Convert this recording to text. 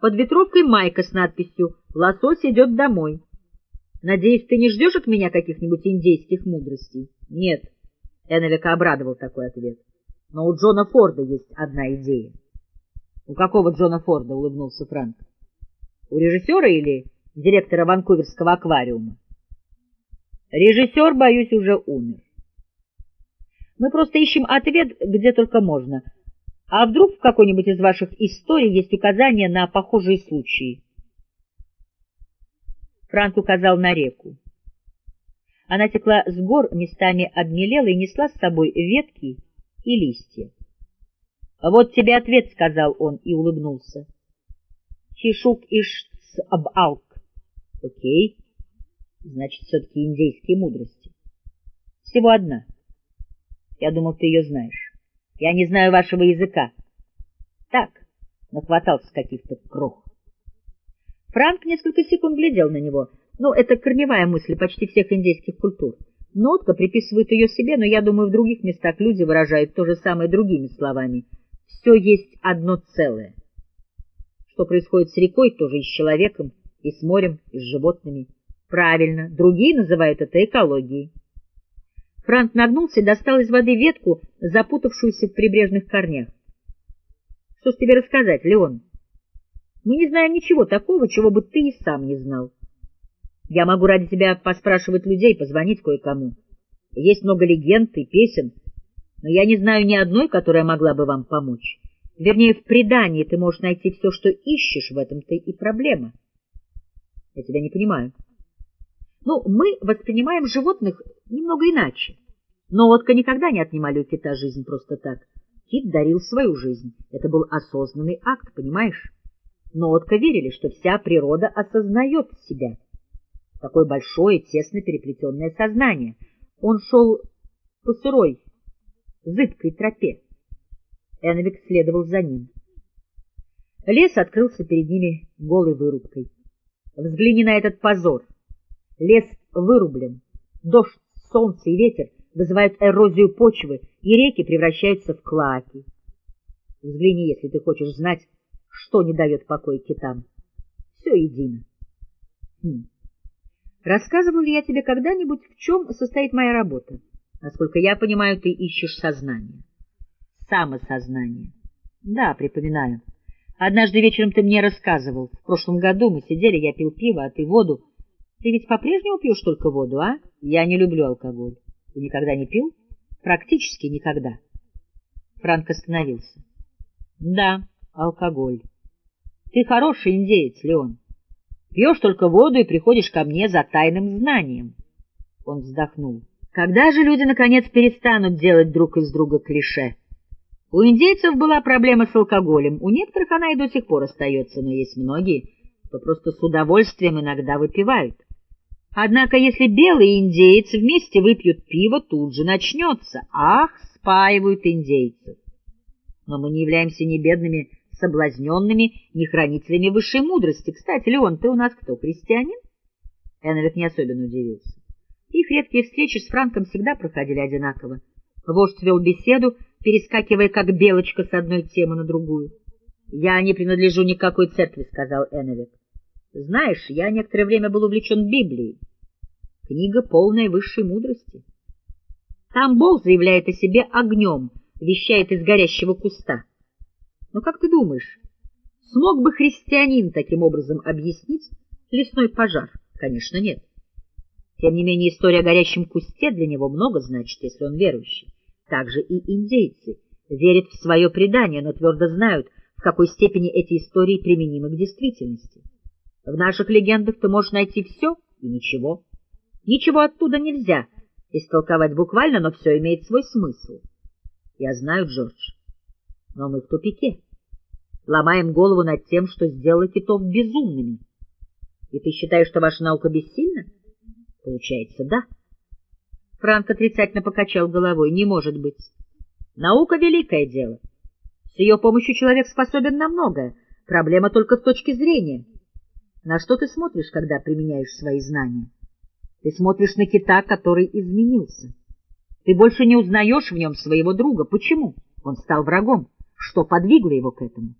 Под ветровкой майка с надписью «Лосось идет домой». Надеюсь, ты не ждешь от меня каких-нибудь индейских мудростей? Нет. Эновика обрадовал такой ответ. Но у Джона Форда есть одна идея. У какого Джона Форда? улыбнулся Франк. У режиссера или директора Ванкуверского аквариума? Режиссер, боюсь, уже умер. Мы просто ищем ответ где только можно. А вдруг в какой-нибудь из ваших историй есть указания на похожие случаи? Франк указал на реку. Она текла с гор, местами обмелела и несла с собой ветки и листья. — Вот тебе ответ, — сказал он и улыбнулся. — Чешук иш абалк. — Окей. Значит, все-таки индейские мудрости. — Всего одна. Я думал, ты ее знаешь. Я не знаю вашего языка. Так, нахватался каких-то крох. Франк несколько секунд глядел на него. Ну, это корневая мысль почти всех индейских культур. Нотка приписывает ее себе, но я думаю, в других местах люди выражают то же самое другими словами. Все есть одно целое. Что происходит с рекой, тоже и с человеком, и с морем, и с животными. Правильно, другие называют это экологией. Франк нагнулся и достал из воды ветку, запутавшуюся в прибрежных корнях. — Что ж тебе рассказать, Леон? Мы не знаем ничего такого, чего бы ты и сам не знал. Я могу ради тебя поспрашивать людей, позвонить кое-кому. Есть много легенд и песен, но я не знаю ни одной, которая могла бы вам помочь. Вернее, в предании ты можешь найти все, что ищешь, в этом-то и проблема. Я тебя не понимаю. Ну, мы воспринимаем животных немного иначе. Но лодка никогда не отнимали у кита жизнь просто так. Кит дарил свою жизнь. Это был осознанный акт, понимаешь? Но лодка верили, что вся природа осознает себя. Такое большое, тесно переплетенное сознание. Он шел по сырой, зыбкой тропе. Эновик следовал за ним. Лес открылся перед ними голой вырубкой. Взгляни на этот позор. Лес вырублен. Дождь, солнце и ветер вызывают эрозию почвы, и реки превращаются в клаки. Взгляни, если ты хочешь знать, что не дает покоя китам. Все едино. Хм. Рассказывал ли я тебе когда-нибудь, в чем состоит моя работа? Насколько я понимаю, ты ищешь сознание. Самосознание. Да, припоминаю. Однажды вечером ты мне рассказывал. В прошлом году мы сидели, я пил пиво, а ты воду. Ты ведь по-прежнему пьешь только воду, а? Я не люблю алкоголь. Ты никогда не пил? Практически никогда. Франк остановился. Да, алкоголь. Ты хороший индеец, Леон. Пьешь только воду и приходишь ко мне за тайным знанием. Он вздохнул. Когда же люди, наконец, перестанут делать друг из друга клише? У индейцев была проблема с алкоголем, у некоторых она и до сих пор остается, но есть многие, кто просто с удовольствием иногда выпивают. Однако, если белые индейцы вместе выпьют пиво, тут же начнется. Ах, спаивают индейцев! Но мы не являемся ни бедными соблазненными, ни хранителями высшей мудрости. Кстати, Леон, ты у нас кто, христианин? Эновик не особенно удивился. Их редкие встречи с Франком всегда проходили одинаково. Вождь вел беседу, перескакивая как белочка с одной темы на другую. — Я не принадлежу никакой церкви, — сказал Эновик. — Знаешь, я некоторое время был увлечен Библией. Книга полная высшей мудрости. Там Бог заявляет о себе огнем, вещает из горящего куста. Но как ты думаешь, смог бы христианин таким образом объяснить лесной пожар? Конечно, нет. Тем не менее, история о горящем кусте для него много значит, если он верующий. Также и индейцы верят в свое предание, но твердо знают, в какой степени эти истории применимы к действительности. В наших легендах ты можешь найти все и ничего. Ничего оттуда нельзя истолковать буквально, но все имеет свой смысл. Я знаю, Джордж, но мы в тупике ломаем голову над тем, что сделало китов безумными. И ты считаешь, что ваша наука бессильна? Получается, да. Франк отрицательно покачал головой. Не может быть. Наука — великое дело. С ее помощью человек способен на многое. Проблема только в точке зрения. На что ты смотришь, когда применяешь свои знания? Ты смотришь на кита, который изменился. Ты больше не узнаешь в нем своего друга. Почему? Он стал врагом. Что подвигло его к этому?